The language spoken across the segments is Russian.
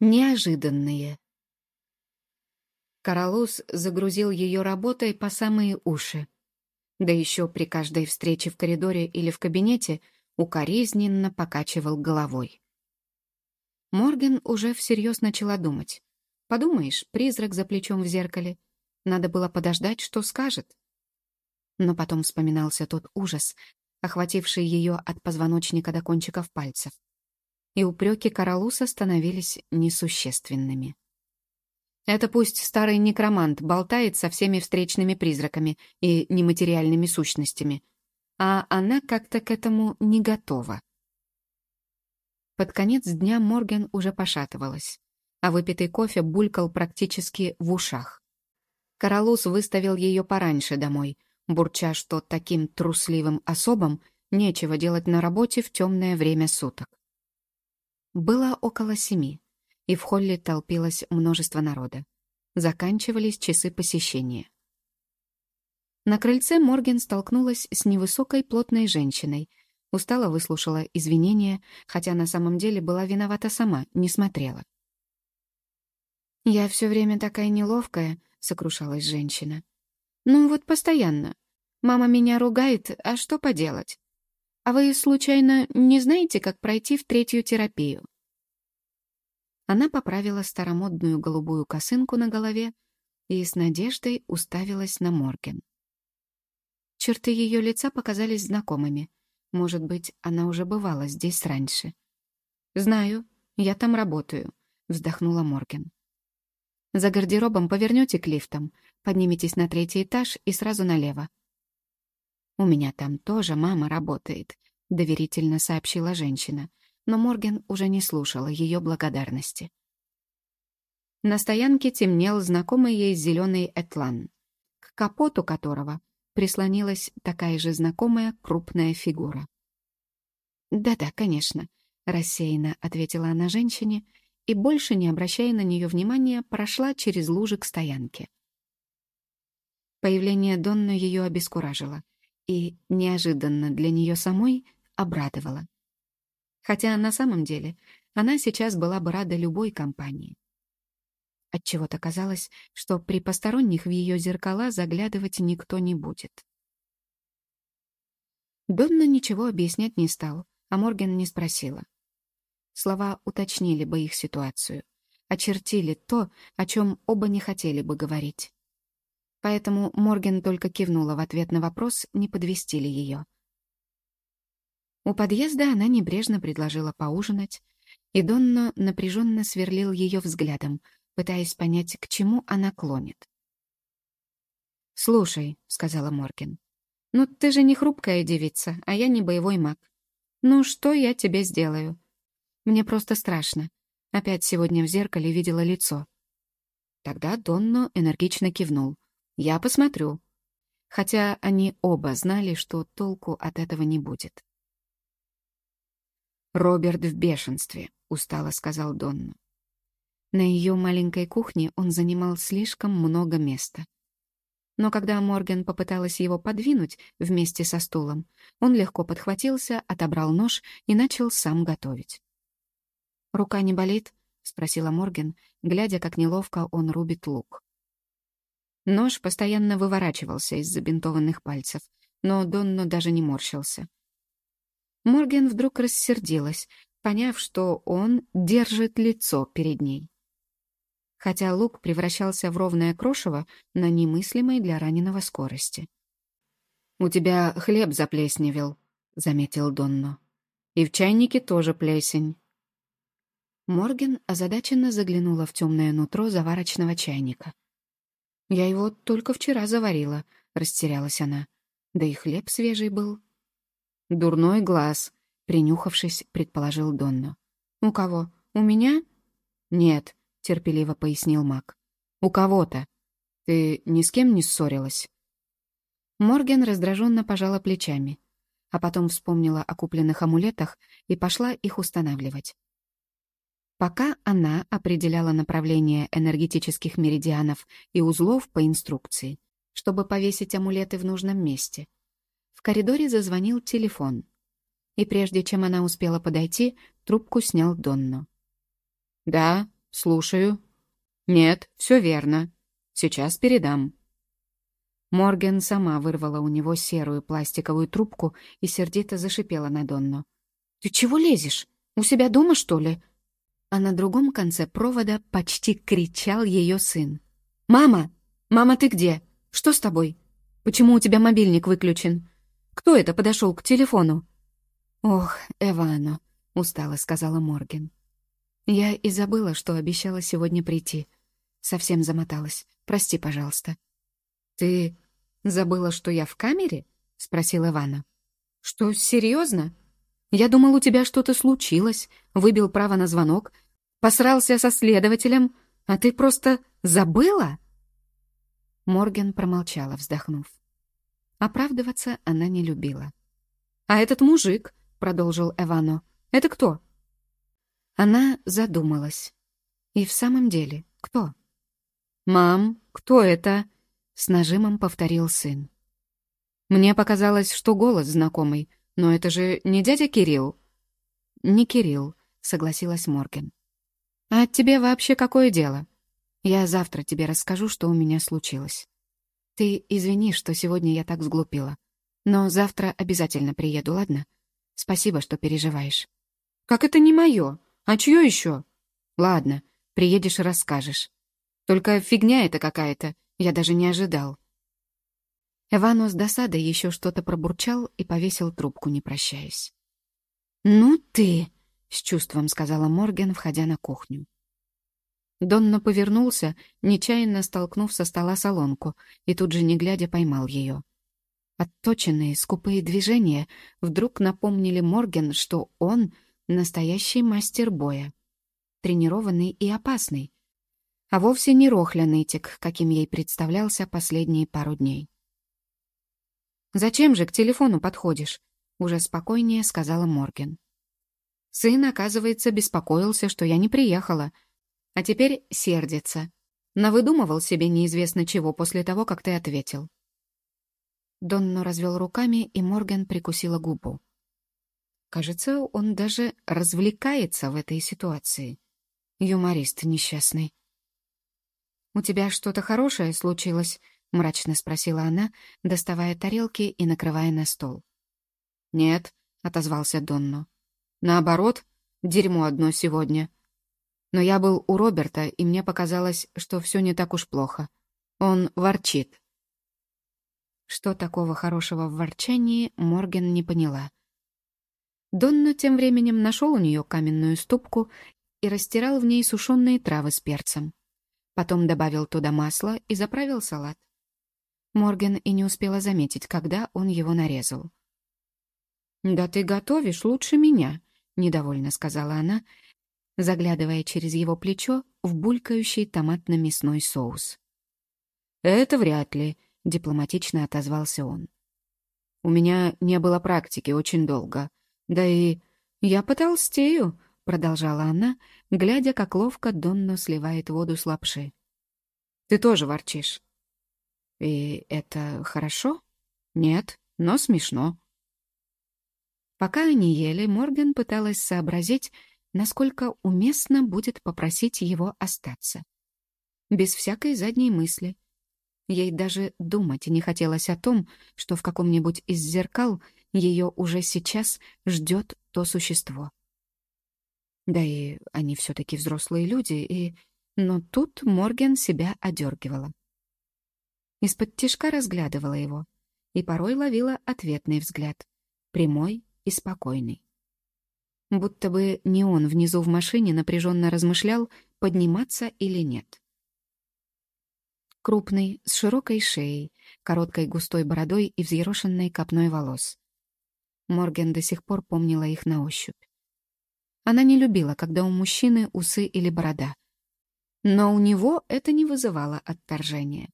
Неожиданные. Каралус загрузил ее работой по самые уши. Да еще при каждой встрече в коридоре или в кабинете укоризненно покачивал головой. Морген уже всерьез начала думать. Подумаешь, призрак за плечом в зеркале. Надо было подождать, что скажет. Но потом вспоминался тот ужас, охвативший ее от позвоночника до кончиков пальцев и упреки Каралуса становились несущественными. Это пусть старый некромант болтает со всеми встречными призраками и нематериальными сущностями, а она как-то к этому не готова. Под конец дня Морген уже пошатывалась, а выпитый кофе булькал практически в ушах. Каралус выставил ее пораньше домой, бурча, что таким трусливым особам нечего делать на работе в темное время суток. Было около семи, и в холле толпилось множество народа. Заканчивались часы посещения. На крыльце Морген столкнулась с невысокой плотной женщиной, устало выслушала извинения, хотя на самом деле была виновата сама, не смотрела. «Я все время такая неловкая», — сокрушалась женщина. «Ну вот постоянно. Мама меня ругает, а что поделать? А вы, случайно, не знаете, как пройти в третью терапию?» Она поправила старомодную голубую косынку на голове и с надеждой уставилась на Морген. Черты ее лица показались знакомыми. Может быть, она уже бывала здесь раньше. «Знаю, я там работаю», — вздохнула Морген. «За гардеробом повернете к лифтам, подниметесь на третий этаж и сразу налево. «У меня там тоже мама работает», — доверительно сообщила женщина, но Морген уже не слушала ее благодарности. На стоянке темнел знакомый ей зеленый этлан, к капоту которого прислонилась такая же знакомая крупная фигура. «Да-да, конечно», — рассеянно ответила она женщине и, больше не обращая на нее внимания, прошла через лужи к стоянке. Появление Донны ее обескуражило — и неожиданно для нее самой обрадовала. Хотя на самом деле она сейчас была бы рада любой компании. Отчего-то казалось, что при посторонних в ее зеркала заглядывать никто не будет. Донна ничего объяснять не стал, а Морген не спросила. Слова уточнили бы их ситуацию, очертили то, о чем оба не хотели бы говорить. Поэтому Морген только кивнула в ответ на вопрос, не подвести ли ее. У подъезда она небрежно предложила поужинать, и Донно напряженно сверлил ее взглядом, пытаясь понять, к чему она клонит. «Слушай», — сказала Морген, — «ну ты же не хрупкая девица, а я не боевой маг. Ну что я тебе сделаю? Мне просто страшно. Опять сегодня в зеркале видела лицо». Тогда Донно энергично кивнул, я посмотрю. Хотя они оба знали, что толку от этого не будет. «Роберт в бешенстве», — устало сказал Донна. На ее маленькой кухне он занимал слишком много места. Но когда Морген попыталась его подвинуть вместе со стулом, он легко подхватился, отобрал нож и начал сам готовить. «Рука не болит?» — спросила Морген, глядя, как неловко он рубит лук. Нож постоянно выворачивался из забинтованных пальцев, но Донно даже не морщился. Морген вдруг рассердилась, поняв, что он держит лицо перед ней. Хотя лук превращался в ровное крошево на немыслимой для раненого скорости. «У тебя хлеб заплесневел», — заметил Донно. «И в чайнике тоже плесень». Морген озадаченно заглянула в темное нутро заварочного чайника. «Я его только вчера заварила», — растерялась она. «Да и хлеб свежий был». «Дурной глаз», — принюхавшись, предположил Донно. «У кого? У меня?» «Нет», — терпеливо пояснил Мак. «У кого-то. Ты ни с кем не ссорилась?» Морген раздраженно пожала плечами, а потом вспомнила о купленных амулетах и пошла их устанавливать. Пока она определяла направление энергетических меридианов и узлов по инструкции, чтобы повесить амулеты в нужном месте, в коридоре зазвонил телефон. И прежде чем она успела подойти, трубку снял Донно. «Да», — слушаю». «Нет, все верно. Сейчас передам». Морген сама вырвала у него серую пластиковую трубку и сердито зашипела на Донну. «Ты чего лезешь? У себя дома, что ли?» А на другом конце провода почти кричал ее сын. «Мама! Мама, ты где? Что с тобой? Почему у тебя мобильник выключен? Кто это подошел к телефону?» «Ох, Эвано», — устало сказала Морген. «Я и забыла, что обещала сегодня прийти. Совсем замоталась. Прости, пожалуйста». «Ты «Забыла, что я в камере?» — спросил Ивана. «Что, серьезно? Я думал, у тебя что-то случилось, выбил право на звонок, посрался со следователем, а ты просто забыла?» Морген промолчала, вздохнув. Оправдываться она не любила. «А этот мужик», — продолжил Эвано, — «это кто?» Она задумалась. И в самом деле, кто? «Мам, кто это?» С нажимом повторил сын. Мне показалось, что голос знакомый, но это же не дядя Кирилл. Не Кирилл, согласилась Морген. А тебе вообще какое дело? Я завтра тебе расскажу, что у меня случилось. Ты извини, что сегодня я так сглупила. Но завтра обязательно приеду, ладно? Спасибо, что переживаешь. Как это не мое? А чье еще? Ладно, приедешь и расскажешь. Только фигня это какая-то. Я даже не ожидал. Эвано с досадой еще что-то пробурчал и повесил трубку, не прощаясь. «Ну ты!» — с чувством сказала Морген, входя на кухню. Донно повернулся, нечаянно столкнув со стола солонку, и тут же, не глядя, поймал ее. Отточенные, скупые движения вдруг напомнили Морген, что он — настоящий мастер боя. Тренированный и опасный, а вовсе не Рохля Нытик, каким ей представлялся последние пару дней. «Зачем же к телефону подходишь?» — уже спокойнее сказала Морген. Сын, оказывается, беспокоился, что я не приехала, а теперь сердится. Навыдумывал себе неизвестно чего после того, как ты ответил. Донно развел руками, и Морген прикусила губу. Кажется, он даже развлекается в этой ситуации. Юморист несчастный. «У тебя что-то хорошее случилось?» — мрачно спросила она, доставая тарелки и накрывая на стол. «Нет», — отозвался Донно. «Наоборот, дерьмо одно сегодня. Но я был у Роберта, и мне показалось, что все не так уж плохо. Он ворчит». Что такого хорошего в ворчании, Морген не поняла. Донно тем временем нашел у нее каменную ступку и растирал в ней сушеные травы с перцем. Потом добавил туда масло и заправил салат. Морген и не успела заметить, когда он его нарезал. «Да ты готовишь лучше меня», — недовольно сказала она, заглядывая через его плечо в булькающий томатно-мясной соус. «Это вряд ли», — дипломатично отозвался он. «У меня не было практики очень долго. Да и я потолстею», — продолжала она, глядя, как ловко Донно сливает воду с лапши. «Ты тоже ворчишь». «И это хорошо?» «Нет, но смешно». Пока они ели, Морган пыталась сообразить, насколько уместно будет попросить его остаться. Без всякой задней мысли. Ей даже думать не хотелось о том, что в каком-нибудь из зеркал ее уже сейчас ждет то существо. Да и они все-таки взрослые люди, и... Но тут Морген себя одергивала. Из-под тишка разглядывала его и порой ловила ответный взгляд, прямой и спокойный. Будто бы не он внизу в машине напряженно размышлял, подниматься или нет. Крупный, с широкой шеей, короткой густой бородой и взъерошенной копной волос. Морген до сих пор помнила их на ощупь. Она не любила, когда у мужчины усы или борода. Но у него это не вызывало отторжения.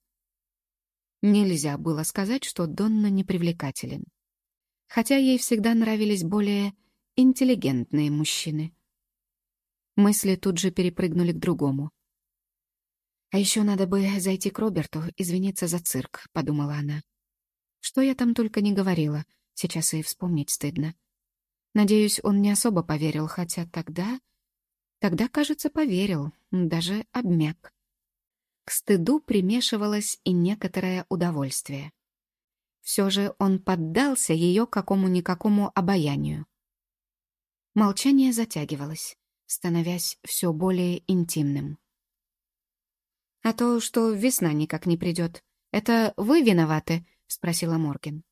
Нельзя было сказать, что Донна непривлекателен. Хотя ей всегда нравились более интеллигентные мужчины. Мысли тут же перепрыгнули к другому. «А еще надо бы зайти к Роберту, извиниться за цирк», — подумала она. «Что я там только не говорила, сейчас и вспомнить стыдно». Надеюсь, он не особо поверил, хотя тогда... Тогда, кажется, поверил, даже обмяк. К стыду примешивалось и некоторое удовольствие. Все же он поддался ее какому-никакому обаянию. Молчание затягивалось, становясь все более интимным. «А то, что весна никак не придет, это вы виноваты?» — спросила Морген.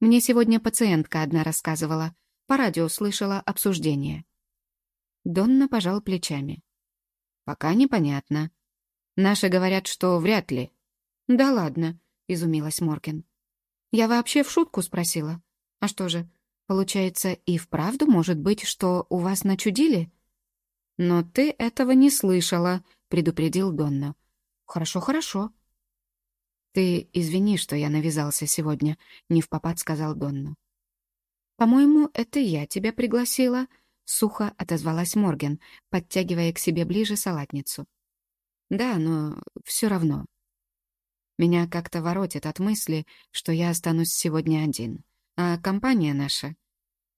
«Мне сегодня пациентка одна рассказывала. По радио слышала обсуждение». Донна пожал плечами. «Пока непонятно. Наши говорят, что вряд ли». «Да ладно», — изумилась Морген. «Я вообще в шутку спросила. А что же, получается, и вправду может быть, что у вас начудили?» «Но ты этого не слышала», — предупредил Донна. «Хорошо, хорошо». «Ты извини, что я навязался сегодня», — не в попад сказал Донна. «По-моему, это я тебя пригласила», — сухо отозвалась Морген, подтягивая к себе ближе салатницу. «Да, но все равно. Меня как-то воротит от мысли, что я останусь сегодня один. А компания наша...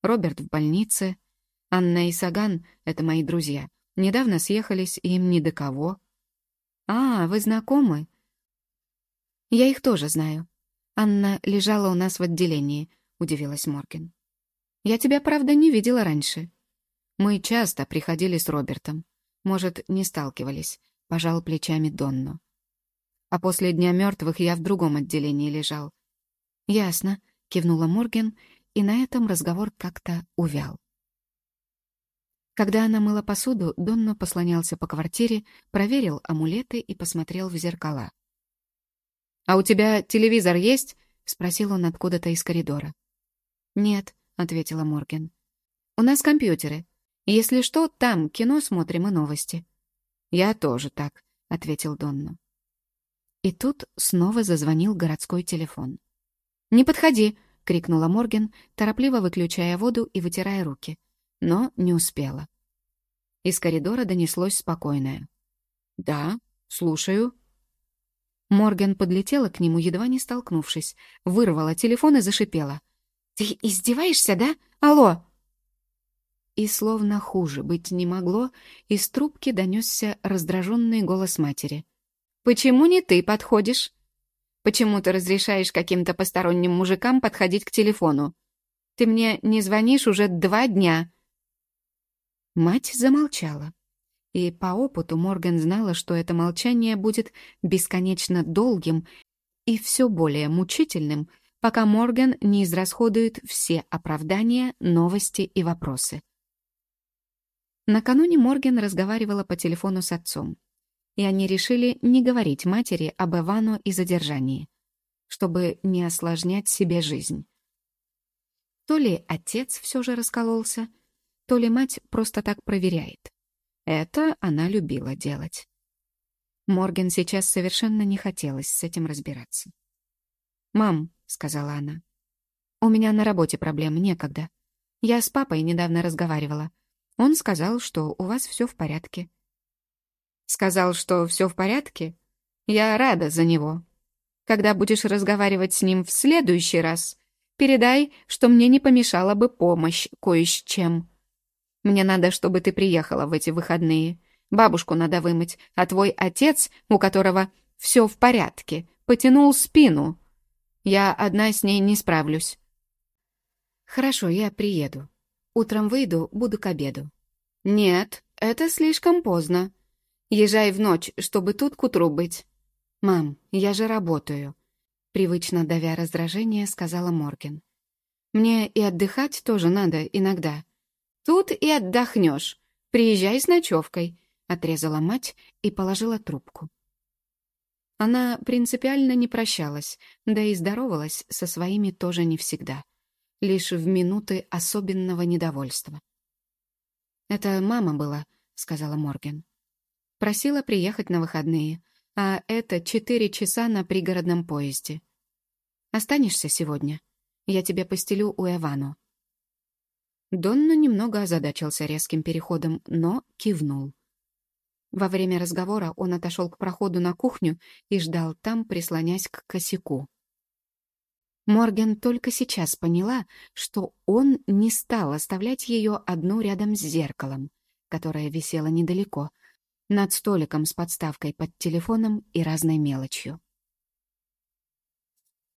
Роберт в больнице, Анна и Саган — это мои друзья. Недавно съехались, им ни до кого. «А, вы знакомы?» «Я их тоже знаю. Анна лежала у нас в отделении», — удивилась Морген. «Я тебя, правда, не видела раньше». «Мы часто приходили с Робертом. Может, не сталкивались», — пожал плечами Донно. «А после Дня мертвых я в другом отделении лежал». «Ясно», — кивнула Морген, и на этом разговор как-то увял. Когда она мыла посуду, Донно послонялся по квартире, проверил амулеты и посмотрел в зеркала. «А у тебя телевизор есть?» — спросил он откуда-то из коридора. «Нет», — ответила Морген. «У нас компьютеры. Если что, там кино смотрим и новости». «Я тоже так», — ответил Донно. И тут снова зазвонил городской телефон. «Не подходи!» — крикнула Морген, торопливо выключая воду и вытирая руки но не успела. Из коридора донеслось спокойное. «Да, слушаю». Морген подлетела к нему, едва не столкнувшись, вырвала телефон и зашипела. «Ты издеваешься, да? Алло!» И словно хуже быть не могло, из трубки донесся раздраженный голос матери. «Почему не ты подходишь? Почему ты разрешаешь каким-то посторонним мужикам подходить к телефону? Ты мне не звонишь уже два дня. Мать замолчала. И по опыту Морган знала, что это молчание будет бесконечно долгим и все более мучительным, пока Морган не израсходует все оправдания, новости и вопросы. Накануне Морген разговаривала по телефону с отцом, и они решили не говорить матери об Ивану и задержании, чтобы не осложнять себе жизнь. То ли отец все же раскололся, то ли мать просто так проверяет. Это она любила делать. Морген сейчас совершенно не хотелось с этим разбираться. «Мам», — сказала она, — «у меня на работе проблемы, некогда. Я с папой недавно разговаривала. Он сказал, что у вас все в порядке». «Сказал, что все в порядке? Я рада за него. Когда будешь разговаривать с ним в следующий раз, передай, что мне не помешала бы помощь кое с чем». Мне надо, чтобы ты приехала в эти выходные. Бабушку надо вымыть, а твой отец, у которого все в порядке, потянул спину. Я одна с ней не справлюсь». «Хорошо, я приеду. Утром выйду, буду к обеду». «Нет, это слишком поздно. Езжай в ночь, чтобы тут к утру быть». «Мам, я же работаю», — привычно давя раздражение, сказала Морген. «Мне и отдыхать тоже надо иногда. Тут и отдохнешь. Приезжай с ночевкой», — отрезала мать и положила трубку. Она принципиально не прощалась, да и здоровалась со своими тоже не всегда, лишь в минуты особенного недовольства. «Это мама была», — сказала Морген. «Просила приехать на выходные, а это четыре часа на пригородном поезде. Останешься сегодня? Я тебе постелю у Эвану. Донна немного озадачился резким переходом, но кивнул. Во время разговора он отошел к проходу на кухню и ждал там, прислонясь к косяку. Морген только сейчас поняла, что он не стал оставлять ее одну рядом с зеркалом, которая висела недалеко, над столиком с подставкой под телефоном и разной мелочью.